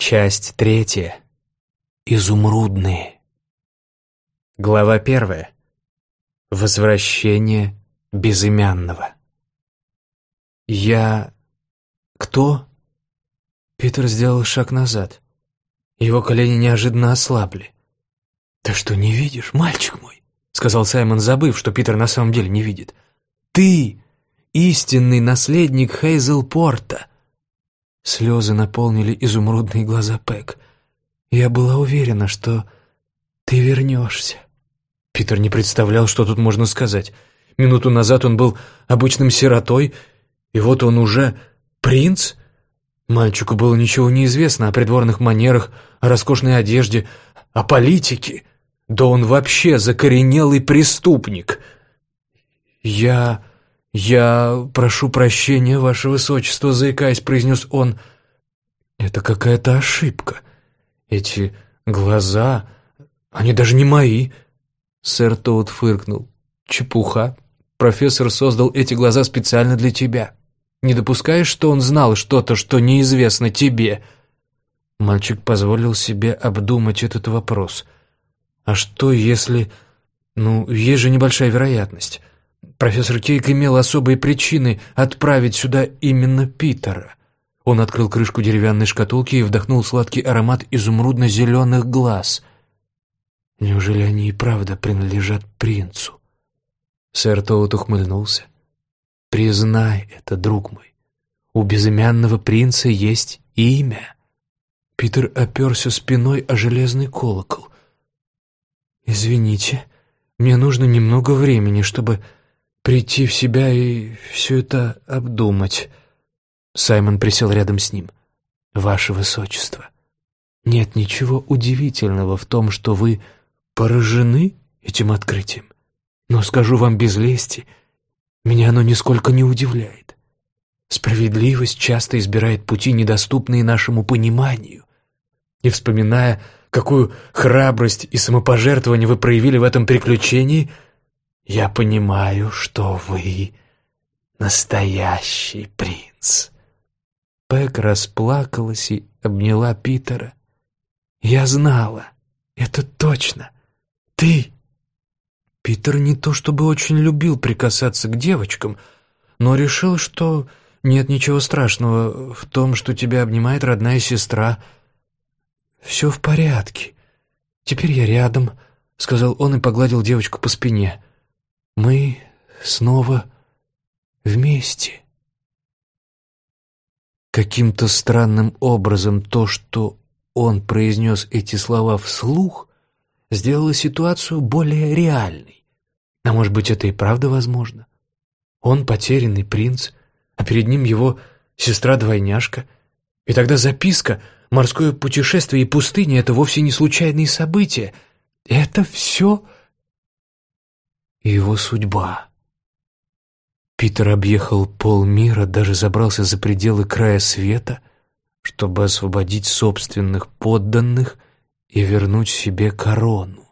Часть третья. Изумрудные. Глава первая. Возвращение безымянного. Я... Кто? Питер сделал шаг назад. Его колени неожиданно ослабли. «Ты что, не видишь, мальчик мой?» — сказал Саймон, забыв, что Питер на самом деле не видит. «Ты — истинный наследник Хейзел Порта, Слезы наполнили изумрудные глаза Пэк. «Я была уверена, что ты вернешься». Питер не представлял, что тут можно сказать. Минуту назад он был обычным сиротой, и вот он уже принц. Мальчику было ничего неизвестно о придворных манерах, о роскошной одежде, о политике. Да он вообще закоренелый преступник. «Я...» «Я прошу прощения, ваше высочество», — заикаясь, произнес он. «Это какая-то ошибка. Эти глаза, они даже не мои». Сэр Тоут фыркнул. «Чепуха. Профессор создал эти глаза специально для тебя. Не допускаешь, что он знал что-то, что неизвестно тебе?» Мальчик позволил себе обдумать этот вопрос. «А что, если... Ну, есть же небольшая вероятность. Профессор Кейк имел особые причины отправить сюда именно Питера. Он открыл крышку деревянной шкатулки и вдохнул сладкий аромат изумрудно-зеленых глаз. Неужели они и правда принадлежат принцу? Сэр Тоут ухмыльнулся. «Признай это, друг мой. У безымянного принца есть имя». Питер оперся спиной о железный колокол. «Извините, мне нужно немного времени, чтобы прийти в себя и все это обдумать». Саймон присел рядом с ним. «Ваше Высочество, нет ничего удивительного в том, что вы поражены этим открытием. Но скажу вам без лести, меня оно нисколько не удивляет. Справедливость часто избирает пути, недоступные нашему пониманию. И вспоминая, какую храбрость и самопожертвование вы проявили в этом приключении — я понимаю, что вы настоящий принц». Пэк расплакалась и обняла Питера. «Я знала, это точно. Ты...» Питер не то чтобы очень любил прикасаться к девочкам, но решил, что нет ничего страшного в том, что тебя обнимает родная сестра. «Все в порядке. Теперь я рядом», — сказал он и погладил девочку по спине. Мы снова вместе. Каким-то странным образом то, что он произнес эти слова вслух, сделало ситуацию более реальной. А может быть, это и правда возможно? Он потерянный принц, а перед ним его сестра-двойняшка. И тогда записка, морское путешествие и пустыня — это вовсе не случайные события. Это все и его судьба. Питер объехал полмира, даже забрался за пределы края света, чтобы освободить собственных подданных и вернуть себе корону.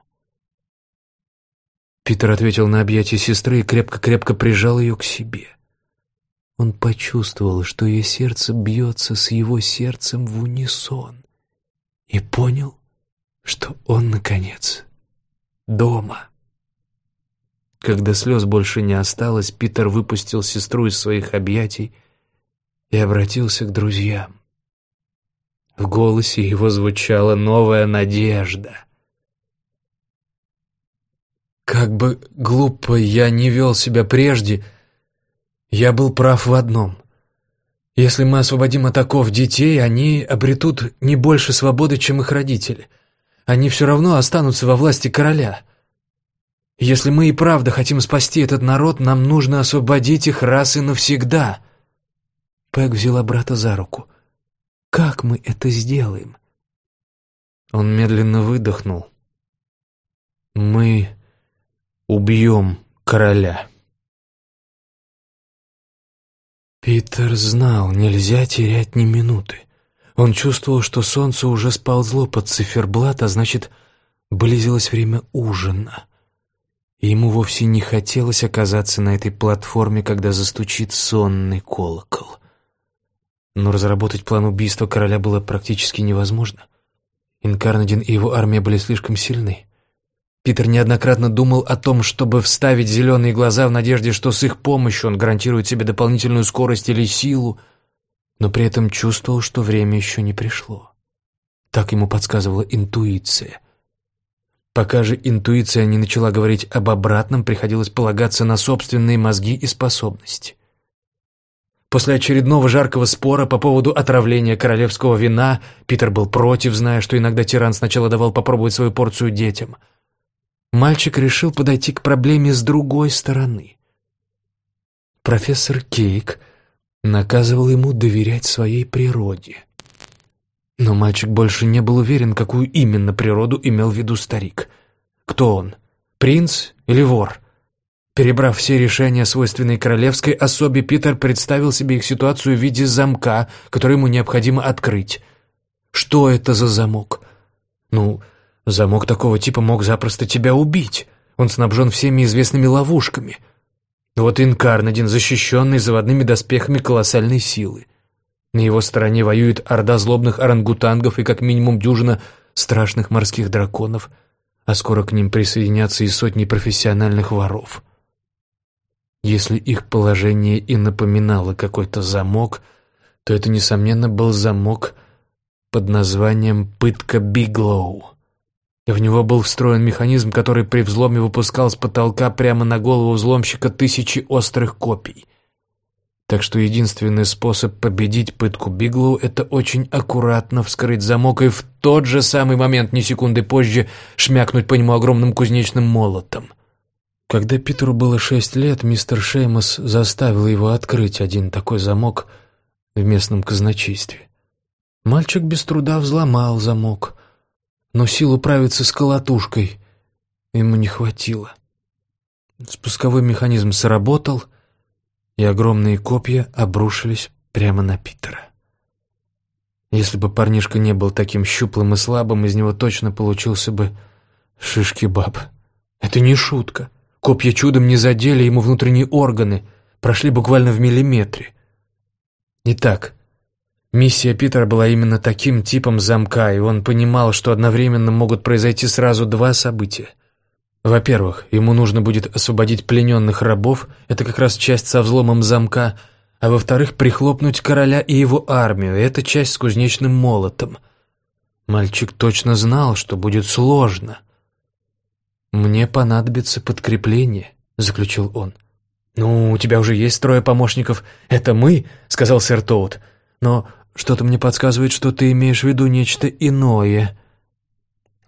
Питер ответил на объятие сестры и крепко-крепко прижал ее к себе. Он почувствовал, что ее сердце бьется с его сердцем в унисон, и понял, что он, наконец, дома. Когда слез больше не осталось, Питер выпустил сестру из своих объятий и обратился к друзьям. В голосе его звучала новая надежда. Как бы глупо я не вел себя прежде, я был прав в одном. Если мы освободим от детей, они обретут не больше свободы, чем их родители. Они все равно останутся во власти короля. Если мы и правда хотим спасти этот народ, нам нужно освободить их раз и навсегда. Пэг взяла брата за руку. Как мы это сделаем? Он медленно выдохнул. Мы убьем короля. Питер знал, нельзя терять ни минуты. Он чувствовал, что солнце уже сползло под циферблат, а значит, близилось время ужина и ему вовсе не хотелось оказаться на этой платформе, когда застучит сонный колокол. Но разработать план убийства короля было практически невозможно. Инкарнадин и его армия были слишком сильны. Питер неоднократно думал о том, чтобы вставить зеленые глаза в надежде, что с их помощью он гарантирует себе дополнительную скорость или силу, но при этом чувствовал, что время еще не пришло. Так ему подсказывала интуиция. Пока же интуиция не начала говорить об обратном, приходилось полагаться на собственные мозги и способности. После очередного жаркого спора по поводу отравления королевского вина Питер был против, зная, что иногда тиран сначала давал попробовать свою порцию детям. Мальчик решил подойти к проблеме с другой стороны. Профессор Кейк наказывал ему доверять своей природе. Но мальчик больше не был уверен, какую именно природу имел в виду старик. Кто он? Принц или вор? Перебрав все решения, свойственные королевской особе, Питер представил себе их ситуацию в виде замка, который ему необходимо открыть. Что это за замок? Ну, замок такого типа мог запросто тебя убить. Он снабжен всеми известными ловушками. Вот Инкарнадин, защищенный заводными доспехами колоссальной силы. На его стороне воюет орда злобных орангутангов и как минимум дюжина страшных морских драконов, а скоро к ним присоединятся и сотни профессиональных воров. Если их положение и напоминало какой-то замок, то это, несомненно, был замок под названием «Пытка Биглоу». В него был встроен механизм, который при взломе выпускал с потолка прямо на голову взломщика тысячи острых копий. Так что единственный способ победить пытку Биглоу — это очень аккуратно вскрыть замок и в тот же самый момент, ни секунды позже, шмякнуть по нему огромным кузнечным молотом. Когда Питеру было шесть лет, мистер Шеймос заставил его открыть один такой замок в местном казначействе. Мальчик без труда взломал замок, но сил управиться с колотушкой ему не хватило. Спусковой механизм сработал — и огромные копья обрушились прямо на Питера. Если бы парнишка не был таким щуплым и слабым, из него точно получился бы шишки-баб. Это не шутка. Копья чудом не задели ему внутренние органы, прошли буквально в миллиметре. Итак, миссия Питера была именно таким типом замка, и он понимал, что одновременно могут произойти сразу два события. Во-первых, ему нужно будет освободить плененных рабов, это как раз часть со взломом замка, а во-вторых, прихлопнуть короля и его армию, это часть с кузнечным молотом. Мальчик точно знал, что будет сложно. «Мне понадобится подкрепление», — заключил он. «Ну, у тебя уже есть трое помощников. Это мы», — сказал сэр Тоут. «Но что-то мне подсказывает, что ты имеешь в виду нечто иное».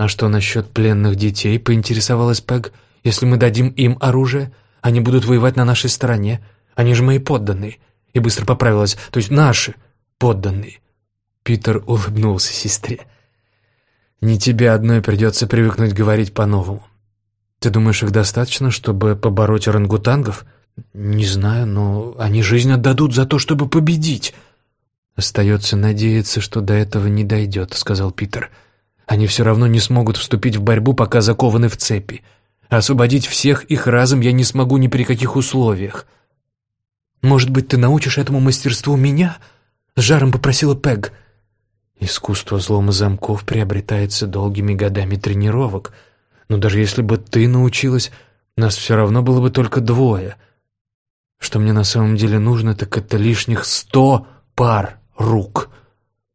«А что насчет пленных детей?» — поинтересовалась Пэг. «Если мы дадим им оружие, они будут воевать на нашей стороне. Они же мои подданные». И быстро поправилась. «То есть наши подданные». Питер улыбнулся сестре. «Не тебе одной придется привыкнуть говорить по-новому. Ты думаешь, их достаточно, чтобы побороть орангутангов? Не знаю, но они жизнь отдадут за то, чтобы победить». «Остается надеяться, что до этого не дойдет», — сказал Питер. «Питер». Они все равно не смогут вступить в борьбу, пока закованы в цепи. освободить всех их разом я не смогу ни при каких условиях. «Может быть, ты научишь этому мастерству меня?» — с жаром попросила Пэг. «Искусство взлома замков приобретается долгими годами тренировок. Но даже если бы ты научилась, нас все равно было бы только двое. Что мне на самом деле нужно, так это лишних сто пар рук».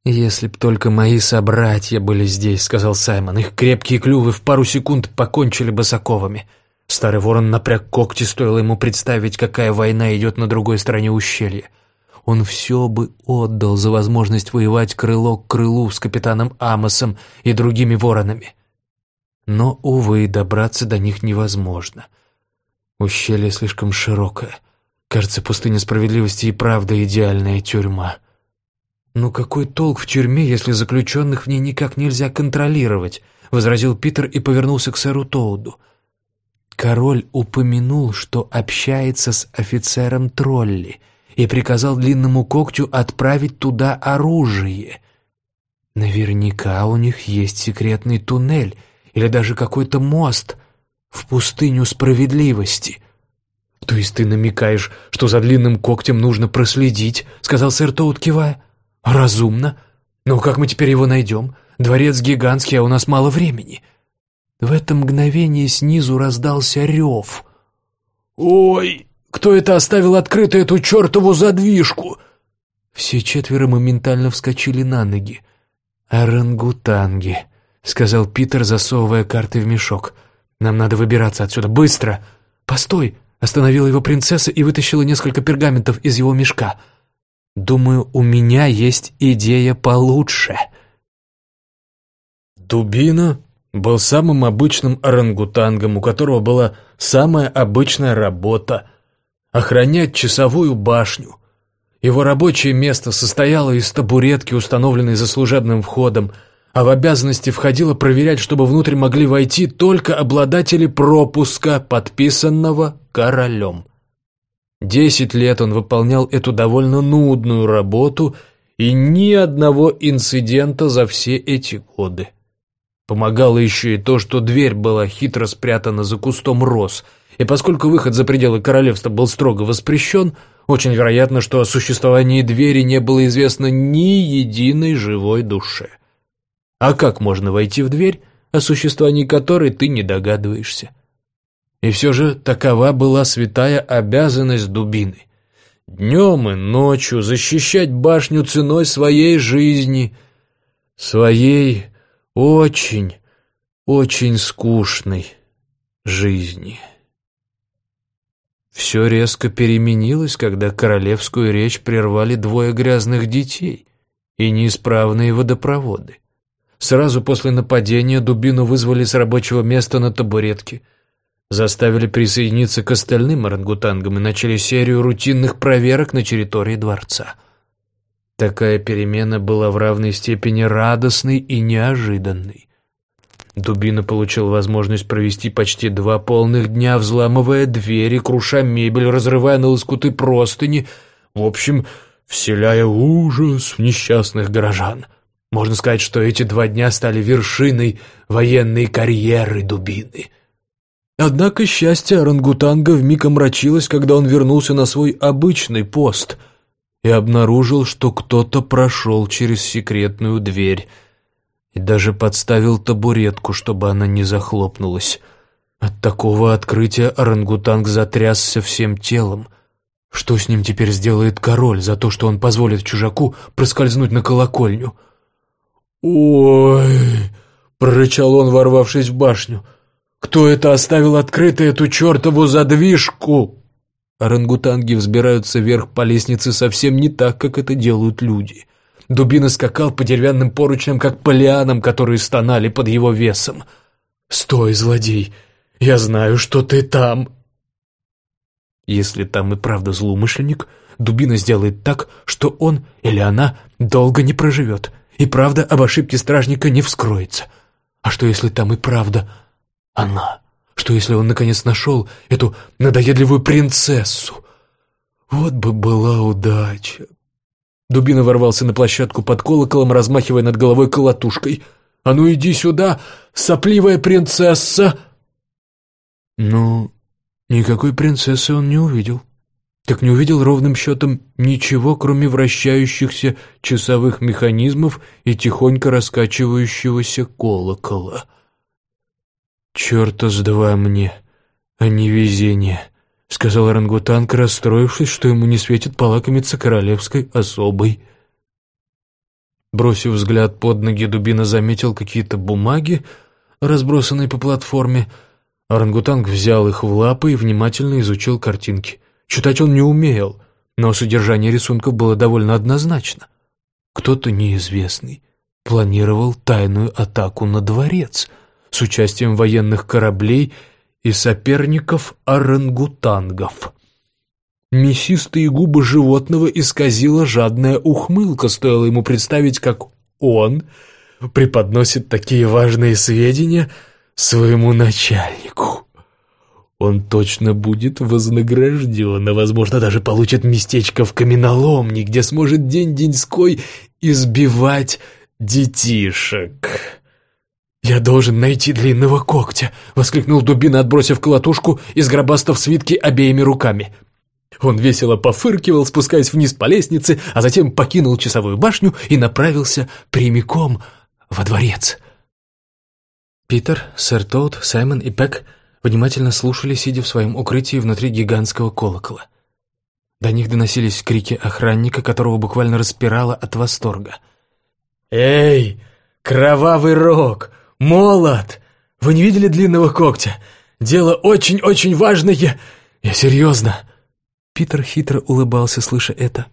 «Если б только мои собратья были здесь», — сказал Саймон. «Их крепкие клювы в пару секунд покончили бы с оковами». Старый ворон напряг когти, стоило ему представить, какая война идет на другой стороне ущелья. Он все бы отдал за возможность воевать крыло к крылу с капитаном Амосом и другими воронами. Но, увы, добраться до них невозможно. Ущелье слишком широкое. Кажется, пустыня справедливости и правда идеальная тюрьма. «Ну какой толк в тюрьме, если заключенных в ней никак нельзя контролировать?» — возразил Питер и повернулся к сэру Тоуду. Король упомянул, что общается с офицером Тролли и приказал длинному когтю отправить туда оружие. Наверняка у них есть секретный туннель или даже какой-то мост в пустыню справедливости. «То есть ты намекаешь, что за длинным когтем нужно проследить?» — сказал сэр Тоут, кивая. Разумно. Но как мы теперь его найдем? Дворец гигантский, а у нас мало времени. В это мгновение снизу раздался рев. «Ой, кто это оставил открытой эту чертову задвижку?» Все четверо моментально вскочили на ноги. «Орангутанги», — сказал Питер, засовывая карты в мешок. «Нам надо выбираться отсюда. Быстро!» «Постой!» — остановила его принцесса и вытащила несколько пергаментов из его мешка. «Думаю, у меня есть идея получше». Дубина был самым обычным орангутангом, у которого была самая обычная работа — охранять часовую башню. Его рабочее место состояло из табуретки, установленной за служебным входом, а в обязанности входило проверять, чтобы внутрь могли войти только обладатели пропуска, подписанного королем. Десять лет он выполнял эту довольно нудную работу, и ни одного инцидента за все эти годы. Помогало еще и то, что дверь была хитро спрятана за кустом роз, и поскольку выход за пределы королевства был строго воспрещен, очень вероятно, что о существовании двери не было известно ни единой живой душе. А как можно войти в дверь, о существовании которой ты не догадываешься? И все же такова была святая обязанность дубины. Днем и ночью защищать башню ценой своей жизни, своей очень, очень скучной жизни. Все резко переменилось, когда королевскую речь прервали двое грязных детей и неисправные водопроводы. Сразу после нападения дубину вызвали с рабочего места на табуретке, заставили присоединиться к остальным орангутангам и начали серию рутинных проверок на территории дворца. Такая перемена была в равной степени радостной и неожиданной. Дубина получил возможность провести почти два полных дня, взламывая двери, круша мебель, разрывая на лоскуты простыни, в общем, вселяя ужас в несчастных горожан. Можно сказать, что эти два дня стали вершиной военной карьеры Дубины. Однако счастье орангутанга вмиг омрачилось, когда он вернулся на свой обычный пост — и обнаружил, что кто-то прошел через секретную дверь и даже подставил табуретку, чтобы она не захлопнулась. От такого открытия орангутанг затрясся всем телом. Что с ним теперь сделает король за то, что он позволит чужаку проскользнуть на колокольню? «Ой!» — прорычал он, ворвавшись в башню. «Кто это оставил открытой эту чертову задвижку?» Орангутанги взбираются вверх по лестнице совсем не так, как это делают люди. Дубина скакал по деревянным поручням, как по лианам, которые стонали под его весом. «Стой, злодей! Я знаю, что ты там!» Если там и правда злоумышленник, Дубина сделает так, что он или она долго не проживет, и правда об ошибке стражника не вскроется. А что если там и правда она? Что если он наконец нашел эту надоедливую принцессу? Вот бы была удача. Дубина ворвался на площадку под колоколом, размахивая над головой колотушкой. «А ну иди сюда, сопливая принцесса!» Но никакой принцессы он не увидел. Как не увидел ровным счетом ничего, кроме вращающихся часовых механизмов и тихонько раскачивающегося колокола. «Черта с два мне, а не везение», — сказал орангутанг, расстроившись, что ему не светит полакомиться королевской особой. Бросив взгляд под ноги, Дубина заметил какие-то бумаги, разбросанные по платформе. Орангутанг взял их в лапы и внимательно изучил картинки. Читать он не умел, но содержание рисунков было довольно однозначно. Кто-то неизвестный планировал тайную атаку на дворец — с участием военных кораблей и соперников орангутангов. Мясистые губы животного исказила жадная ухмылка, стоило ему представить, как он преподносит такие важные сведения своему начальнику. Он точно будет вознагражден, а, возможно, даже получит местечко в каменоломне, где сможет день-деньской избивать детишек. «Я должен найти длинного когтя!» — воскликнул Дубина, отбросив колотушку и сгробастав свитки обеими руками. Он весело пофыркивал, спускаясь вниз по лестнице, а затем покинул часовую башню и направился прямиком во дворец. Питер, сэр Тоут, Саймон и Пэк внимательно слушали, сидя в своем укрытии внутри гигантского колокола. До них доносились крики охранника, которого буквально распирало от восторга. «Эй, кровавый рог! Молот! Вы не видели длинного когтя? Дело очень-очень важное! Я серьезно!» Питер хитро улыбался, слыша это.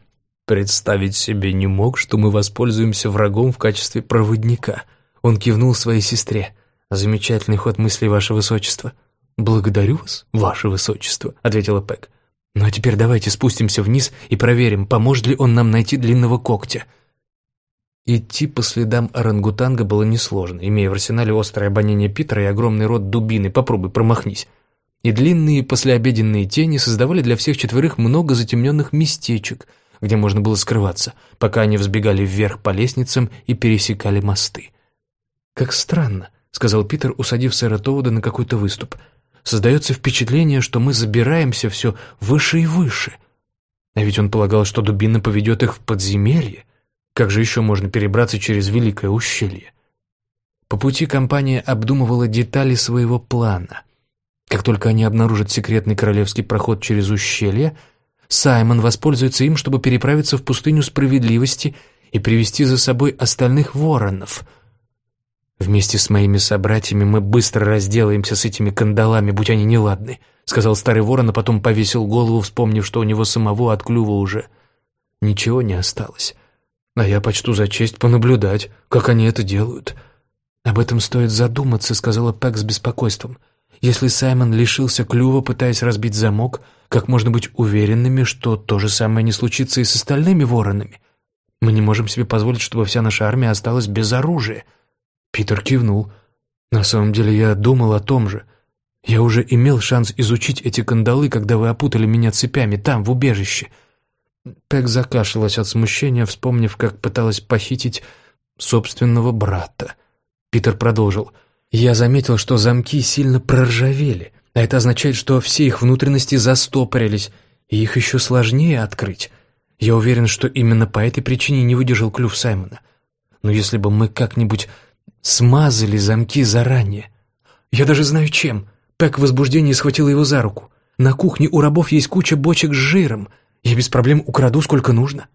«Представить себе не мог, что мы воспользуемся врагом в качестве проводника». Он кивнул своей сестре. «Замечательный ход мыслей, ваше высочество». «Благодарю вас, ваше высочество», — ответила Пэк. «Ну а теперь давайте спустимся вниз и проверим, поможет ли он нам найти длинного когтя». Идти по следам орангутанга было несложно, имея в арсенале острое обоняние Питера и огромный рот дубины, попробуй промахнись и длинные послеобеденные тени создавали для всех четверых много затемненных местечек, где можно было скрываться, пока они взбегали вверх по лестницам и пересекали мосты. «Как странно», — сказал Питер, усадив сэра Тоуда на какой-то выступ. «Создается впечатление, что мы забираемся все выше и выше. А ведь он полагал, что дубина поведет их в подземелье. Как же еще можно перебраться через Великое ущелье?» По пути компания обдумывала детали своего плана — как только они обнаружат секретный королевский проход через ущелье, Саймон воспользуется им, чтобы переправиться в пустыню справедливости и привести за собой остальных воронов. «Вместе с моими собратьями мы быстро разделаемся с этими кандалами, будь они неладны», — сказал старый ворон, а потом повесил голову, вспомнив, что у него самого от клюва уже ничего не осталось. А я почту за честь понаблюдать, как они это делают. «Об этом стоит задуматься», — сказала Пэк с беспокойством. — если Саймон лишился клюва, пытаясь разбить замок, как можно быть уверенными, что то же самое не случится и с остальными воронами? Мы не можем себе позволить, чтобы вся наша армия осталась без оружия. Питер кивнул. На самом деле я думал о том же. Я уже имел шанс изучить эти кандалы, когда вы опутали меня цепями там, в убежище. Пэк закашлялась от смущения, вспомнив, как пыталась похитить собственного брата. Питер продолжил. Я заметил, что замки сильно проржавели, а это означает, что все их внутренности застопорились, и их еще сложнее открыть. Я уверен, что именно по этой причине не выдержал клюв Саймона. Но если бы мы как-нибудь смазали замки заранее... Я даже знаю чем. Пэк в возбуждении схватила его за руку. На кухне у рабов есть куча бочек с жиром. Я без проблем украду сколько нужно.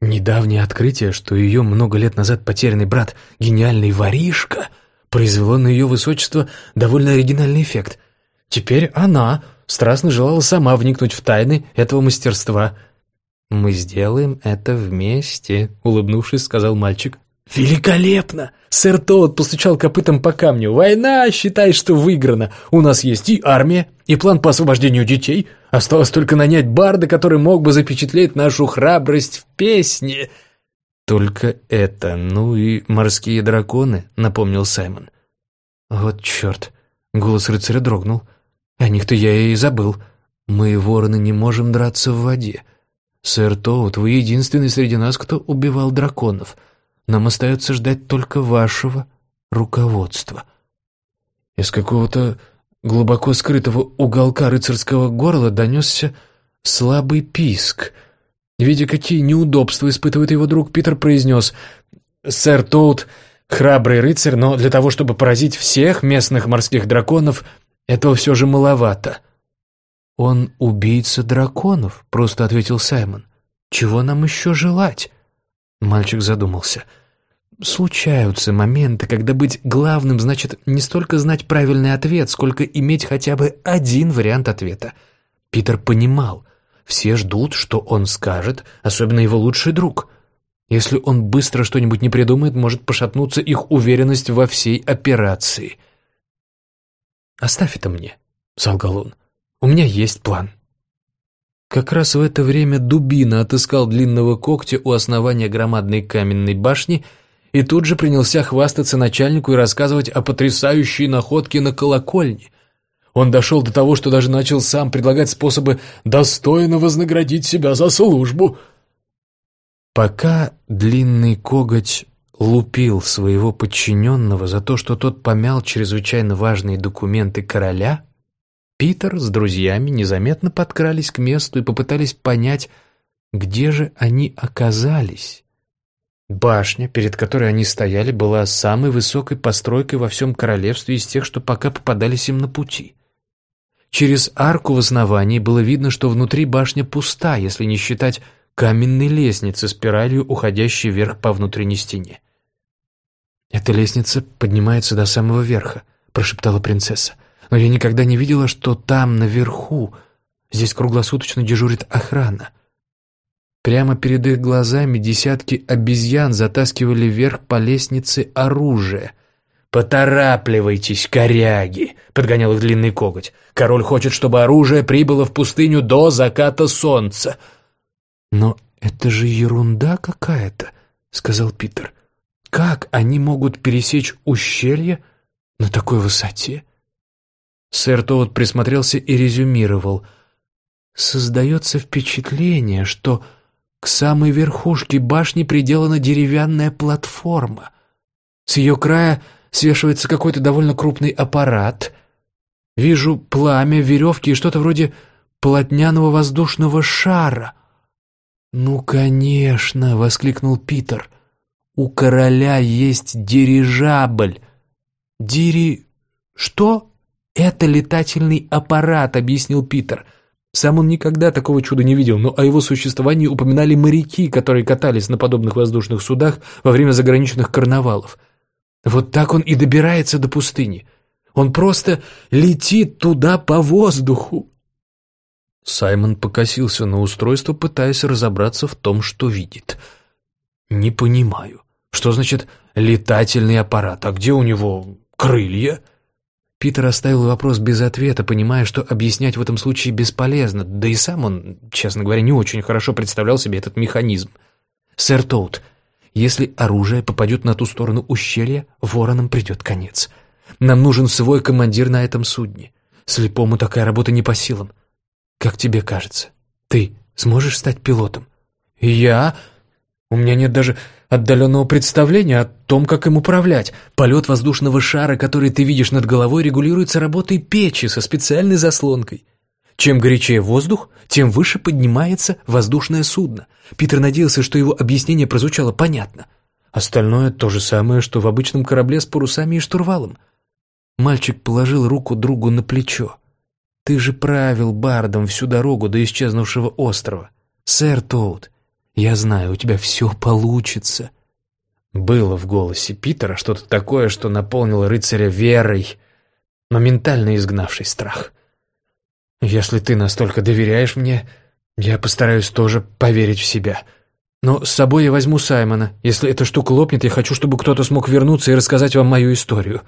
Недавнее открытие, что ее много лет назад потерянный брат, гениальный воришка — произвело на ее высочество довольно оригинальный эффект. Теперь она страстно желала сама вникнуть в тайны этого мастерства. «Мы сделаем это вместе», — улыбнувшись, сказал мальчик. «Великолепно!» Сэр Тоут постучал копытом по камню. «Война, считай, что выиграна. У нас есть и армия, и план по освобождению детей. Осталось только нанять барда, который мог бы запечатлеть нашу храбрость в песне». «Только это, ну и морские драконы», — напомнил Саймон. «Вот черт!» — голос рыцаря дрогнул. «О них-то я и забыл. Мы, вороны, не можем драться в воде. Сэр Тоут, вы единственный среди нас, кто убивал драконов. Нам остается ждать только вашего руководства». Из какого-то глубоко скрытого уголка рыцарского горла донесся слабый писк — Видя, какие неудобства испытывает его друг, Питер произнес «Сэр Тоут — храбрый рыцарь, но для того, чтобы поразить всех местных морских драконов, этого все же маловато». «Он убийца драконов», — просто ответил Саймон. «Чего нам еще желать?» Мальчик задумался. «Случаются моменты, когда быть главным значит не столько знать правильный ответ, сколько иметь хотя бы один вариант ответа». Питер понимал — все ждут, что он скажет, особенно его лучший друг. Если он быстро что-нибудь не придумает, может пошатнуться их уверенность во всей операции. «Оставь это мне», — солгал он. «У меня есть план». Как раз в это время дубина отыскал длинного когтя у основания громадной каменной башни и тут же принялся хвастаться начальнику и рассказывать о потрясающей находке на колокольне. Он дошел до того, что даже начал сам предлагать способы достойно вознаградить себя за службу. Пока длинный коготь лупил своего подчиненного за то, что тот помял чрезвычайно важные документы короля, Питер с друзьями незаметно подкрались к месту и попытались понять, где же они оказались. Башня, перед которой они стояли, была самой высокой постройкой во всем королевстве из тех, что пока попадались им на пути. Через арку в основании было видно, что внутри башня пуста, если не считать каменной лестницы, спиралью уходящей вверх по внутренней стене. «Эта лестница поднимается до самого верха», — прошептала принцесса. «Но я никогда не видела, что там, наверху, здесь круглосуточно дежурит охрана». Прямо перед их глазами десятки обезьян затаскивали вверх по лестнице оружие. «Поторапливайтесь, коряги!» — подгонял их длинный коготь. «Король хочет, чтобы оружие прибыло в пустыню до заката солнца». «Но это же ерунда какая-то», — сказал Питер. «Как они могут пересечь ущелье на такой высоте?» Сэр Тоут присмотрелся и резюмировал. «Создается впечатление, что к самой верхушке башни приделана деревянная платформа. С ее края свешивается какой-то довольно крупный аппарат. Вижу пламя, веревки и что-то вроде полотняного воздушного шара — «Ну, конечно!» — воскликнул Питер. «У короля есть дирижабль!» «Дири... что?» «Это летательный аппарат», — объяснил Питер. Сам он никогда такого чуда не видел, но о его существовании упоминали моряки, которые катались на подобных воздушных судах во время заграничных карнавалов. Вот так он и добирается до пустыни. Он просто летит туда по воздуху. Саймон покосился на устройство, пытаясь разобраться в том, что видит. «Не понимаю. Что значит летательный аппарат? А где у него крылья?» Питер оставил вопрос без ответа, понимая, что объяснять в этом случае бесполезно, да и сам он, честно говоря, не очень хорошо представлял себе этот механизм. «Сэр Тоут, если оружие попадет на ту сторону ущелья, воронам придет конец. Нам нужен свой командир на этом судне. Слепому такая работа не по силам. Как тебе кажется, ты сможешь стать пилотом? Я? У меня нет даже отдаленного представления о том, как им управлять. Полет воздушного шара, который ты видишь над головой, регулируется работой печи со специальной заслонкой. Чем горячее воздух, тем выше поднимается воздушное судно. Питер надеялся, что его объяснение прозвучало понятно. Остальное то же самое, что в обычном корабле с парусами и штурвалом. Мальчик положил руку другу на плечо. Ты же правил бардом всю дорогу до исчезнувшего острова. Сэр Тоут, я знаю, у тебя все получится». Было в голосе Питера что-то такое, что наполнило рыцаря верой, моментально изгнавший страх. «Если ты настолько доверяешь мне, я постараюсь тоже поверить в себя. Но с собой я возьму Саймона. Если эта штука лопнет, я хочу, чтобы кто-то смог вернуться и рассказать вам мою историю.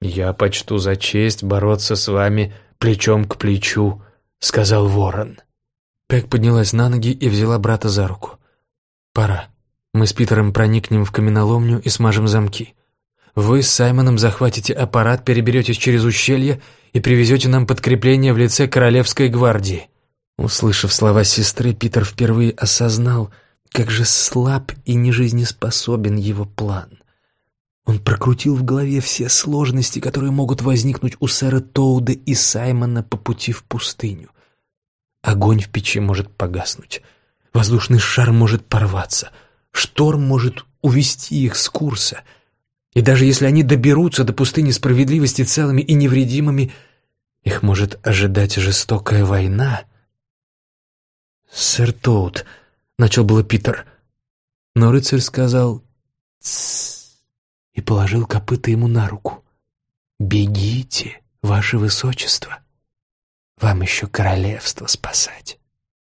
Я почту за честь бороться с вами плечом к плечу», — сказал ворон. Пэк поднялась на ноги и взяла брата за руку. «Пора. Мы с Питером проникнем в каменоломню и смажем замки. Вы с Саймоном захватите аппарат, переберетесь через ущелье и привезете нам подкрепление в лице Королевской гвардии». Услышав слова сестры, Питер впервые осознал, как же слаб и нежизнеспособен его план. Он прокрутил в голове все сложности, которые могут возникнуть у сэра Тоуда и Саймона по пути в пустыню. Огонь в печи может погаснуть, воздушный шар может порваться, шторм может увести их с курса. И даже если они доберутся до пустыни справедливости целыми и невредимыми, их может ожидать жестокая война. «Сэр Тоут», — начал было Питер, но рыцарь сказал «Тссс» и положил копыта ему на руку. «Бегите, ваше высочество, вам еще королевство спасать».